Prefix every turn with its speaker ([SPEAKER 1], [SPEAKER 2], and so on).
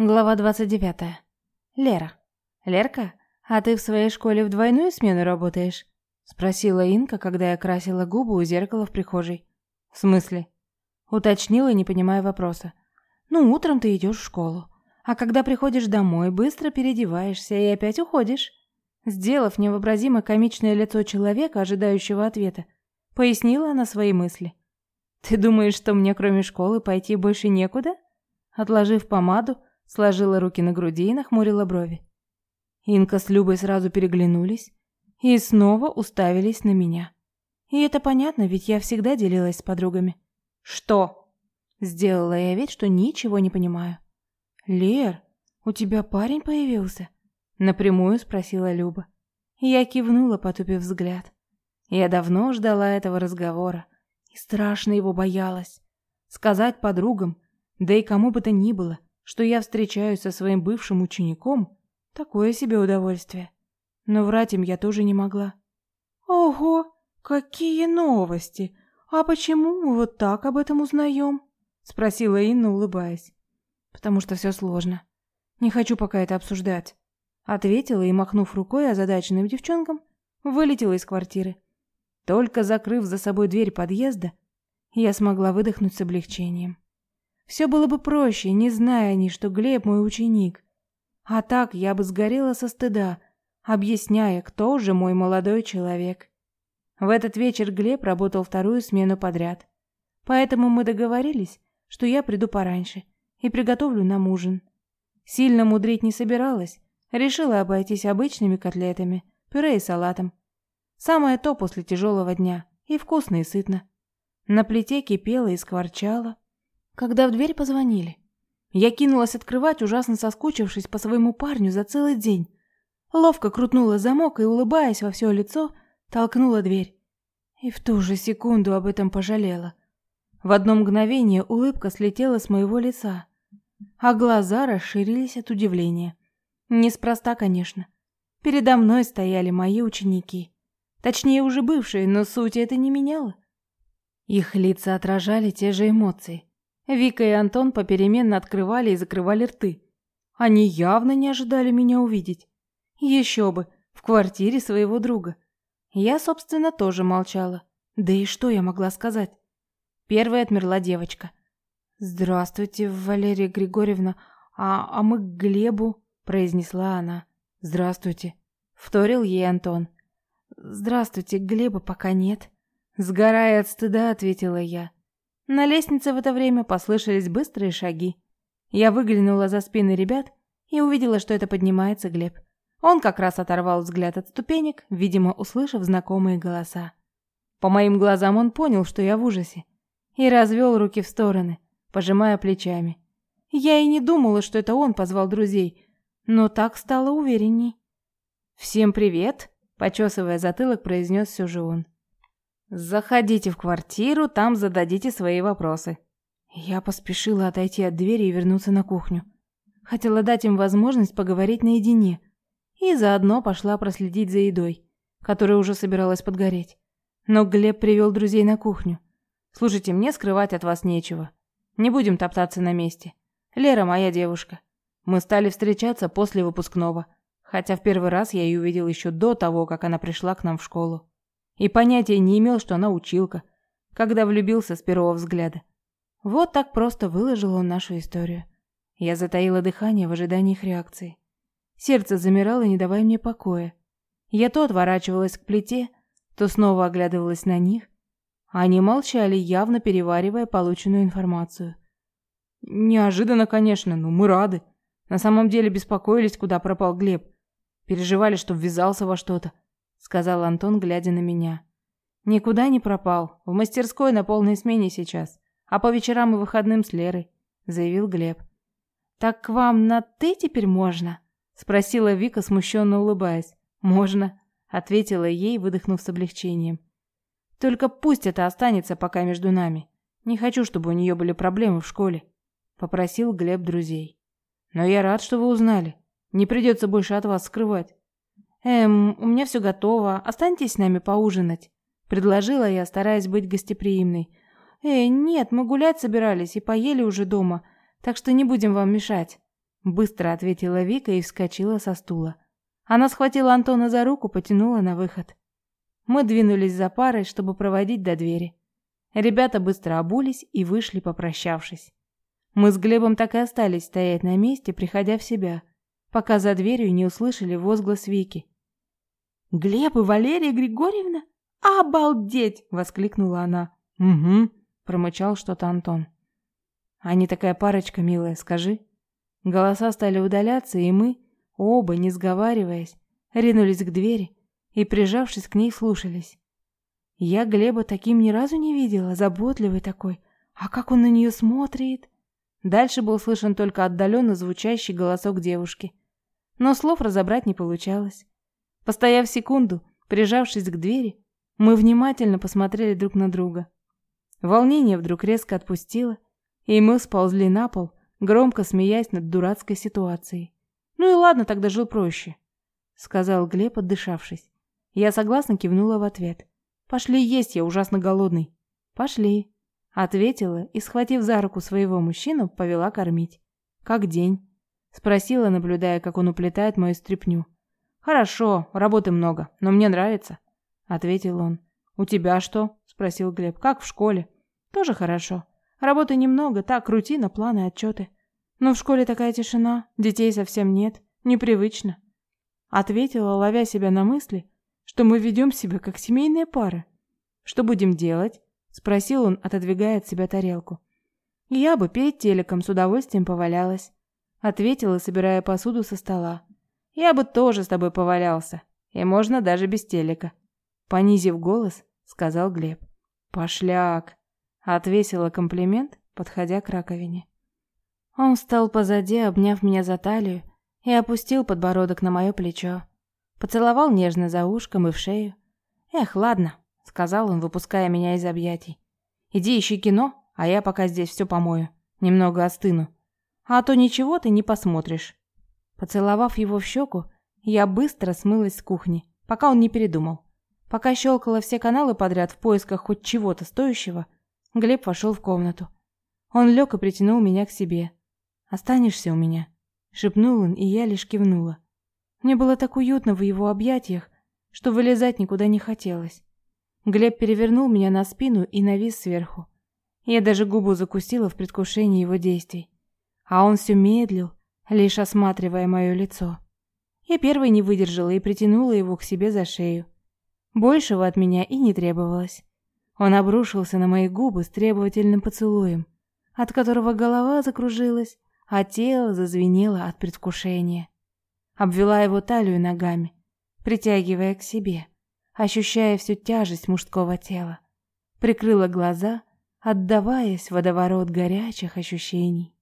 [SPEAKER 1] Глава 29. Лера. «Лерка, а ты в своей школе в двойную смену работаешь?» Спросила Инка, когда я красила губы у зеркала в прихожей. «В смысле?» Уточнила, не понимая вопроса. «Ну, утром ты идешь в школу, а когда приходишь домой, быстро переодеваешься и опять уходишь». Сделав невообразимо комичное лицо человека, ожидающего ответа, пояснила она свои мысли. «Ты думаешь, что мне кроме школы пойти больше некуда?» Отложив помаду, сложила руки на груди и нахмурила брови. Инка с Любой сразу переглянулись и снова уставились на меня. И это понятно, ведь я всегда делилась с подругами. «Что?» Сделала я вид, что ничего не понимаю. «Лер, у тебя парень появился?» Напрямую спросила Люба. Я кивнула, потупив взгляд. Я давно ждала этого разговора и страшно его боялась. Сказать подругам, да и кому бы то ни было, что я встречаюсь со своим бывшим учеником, такое себе удовольствие. Но врать им я тоже не могла. «Ого, какие новости! А почему мы вот так об этом узнаем?» — спросила Инна, улыбаясь. «Потому что все сложно. Не хочу пока это обсуждать», — ответила и, махнув рукой озадаченным девчонкам, вылетела из квартиры. Только закрыв за собой дверь подъезда, я смогла выдохнуть с облегчением. Все было бы проще, не зная они, что Глеб мой ученик. А так я бы сгорела со стыда, объясняя, кто же мой молодой человек. В этот вечер Глеб работал вторую смену подряд. Поэтому мы договорились, что я приду пораньше и приготовлю нам ужин. Сильно мудрить не собиралась, решила обойтись обычными котлетами, пюре и салатом. Самое то после тяжелого дня, и вкусно и сытно. На плите кипело и скворчало, когда в дверь позвонили. Я кинулась открывать, ужасно соскучившись по своему парню за целый день. Ловко крутнула замок и, улыбаясь во все лицо, толкнула дверь. И в ту же секунду об этом пожалела. В одно мгновение улыбка слетела с моего лица, а глаза расширились от удивления. Неспроста, конечно. Передо мной стояли мои ученики. Точнее, уже бывшие, но сути это не меняло. Их лица отражали те же эмоции. Вика и Антон попеременно открывали и закрывали рты. Они явно не ожидали меня увидеть. Еще бы, в квартире своего друга. Я, собственно, тоже молчала. Да и что я могла сказать? Первой отмерла девочка. «Здравствуйте, Валерия Григорьевна. А, а мы к Глебу», — произнесла она. «Здравствуйте», — вторил ей Антон. «Здравствуйте, Глеба пока нет». Сгорая от стыда, ответила я. На лестнице в это время послышались быстрые шаги. Я выглянула за спины ребят и увидела, что это поднимается Глеб. Он как раз оторвал взгляд от ступенек, видимо, услышав знакомые голоса. По моим глазам он понял, что я в ужасе, и развел руки в стороны, пожимая плечами. Я и не думала, что это он позвал друзей, но так стало уверенней. «Всем привет!» – почесывая затылок, произнес все же он. Заходите в квартиру, там зададите свои вопросы. Я поспешила отойти от двери и вернуться на кухню. Хотела дать им возможность поговорить наедине. И заодно пошла проследить за едой, которая уже собиралась подгореть. Но Глеб привел друзей на кухню. Слушайте, мне скрывать от вас нечего. Не будем топтаться на месте. Лера моя девушка. Мы стали встречаться после выпускного, хотя в первый раз я ее увидел еще до того, как она пришла к нам в школу и понятия не имел, что она училка, когда влюбился с первого взгляда. Вот так просто выложил он нашу историю. Я затаила дыхание в ожидании их реакции. Сердце замирало, не давая мне покоя. Я то отворачивалась к плите, то снова оглядывалась на них. Они молчали, явно переваривая полученную информацию. Неожиданно, конечно, но мы рады. На самом деле беспокоились, куда пропал Глеб. Переживали, что ввязался во что-то сказал Антон, глядя на меня. Никуда не пропал. В мастерской на полной смене сейчас, а по вечерам и выходным с Лерой, заявил Глеб. Так к вам на ты теперь можно? спросила Вика, смущенно улыбаясь. Можно, ответила ей, выдохнув с облегчением. Только пусть это останется пока между нами. Не хочу, чтобы у нее были проблемы в школе, попросил Глеб друзей. Но я рад, что вы узнали. Не придется больше от вас скрывать. «Эм, у меня все готово. Останьтесь с нами поужинать», — предложила я, стараясь быть гостеприимной. «Эй, нет, мы гулять собирались и поели уже дома, так что не будем вам мешать». Быстро ответила Вика и вскочила со стула. Она схватила Антона за руку, потянула на выход. Мы двинулись за парой, чтобы проводить до двери. Ребята быстро обулись и вышли, попрощавшись. Мы с Глебом так и остались стоять на месте, приходя в себя, пока за дверью не услышали возглас Вики. «Глеб и Валерия Григорьевна? Обалдеть!» — воскликнула она. «Угу», — промычал что-то Антон. «Они такая парочка, милая, скажи». Голоса стали удаляться, и мы, оба, не сговариваясь, ринулись к двери и, прижавшись к ней, слушались. Я Глеба таким ни разу не видела, заботливый такой. А как он на нее смотрит? Дальше был слышен только отдаленно звучащий голосок девушки. Но слов разобрать не получалось. Постояв секунду, прижавшись к двери, мы внимательно посмотрели друг на друга. Волнение вдруг резко отпустило, и мы сползли на пол, громко смеясь над дурацкой ситуацией. «Ну и ладно, тогда жил проще», — сказал Глеб, отдышавшись. Я согласно кивнула в ответ. «Пошли есть, я ужасно голодный». «Пошли», — ответила и, схватив за руку своего мужчину, повела кормить. «Как день?» — спросила, наблюдая, как он уплетает мою стряпню. «Хорошо, работы много, но мне нравится», — ответил он. «У тебя что?» — спросил Глеб. «Как в школе?» «Тоже хорошо. Работы немного, так, рутина, планы, отчеты. Но в школе такая тишина, детей совсем нет, непривычно». Ответила, ловя себя на мысли, что мы ведем себя как семейная пара. Что будем делать? спросил он, отодвигая от себя тарелку. Я бы перед телеком с удовольствием повалялась, ответила, собирая посуду со стола. Я бы тоже с тобой повалялся, и можно даже без телека, понизив голос, сказал Глеб. Пошляк, отвесила комплимент, подходя к раковине. Он встал позади, обняв меня за талию, и опустил подбородок на мое плечо. Поцеловал нежно за ушком и в шею. «Эх, ладно», — сказал он, выпуская меня из объятий. «Иди ищи кино, а я пока здесь все помою. Немного остыну. А то ничего ты не посмотришь». Поцеловав его в щеку, я быстро смылась с кухни, пока он не передумал. Пока щелкала все каналы подряд в поисках хоть чего-то стоящего, Глеб вошел в комнату. Он лег и притянул меня к себе. «Останешься у меня?» — шепнул он, и я лишь кивнула. Мне было так уютно в его объятиях, что вылезать никуда не хотелось. Глеб перевернул меня на спину и навис сверху. Я даже губу закусила в предвкушении его действий. А он все медлил, лишь осматривая мое лицо. Я первой не выдержала и притянула его к себе за шею. Большего от меня и не требовалось. Он обрушился на мои губы с требовательным поцелуем, от которого голова закружилась, а тело зазвенело от предвкушения обвела его талию ногами, притягивая к себе, ощущая всю тяжесть мужского тела. Прикрыла глаза, отдаваясь в водоворот горячих ощущений.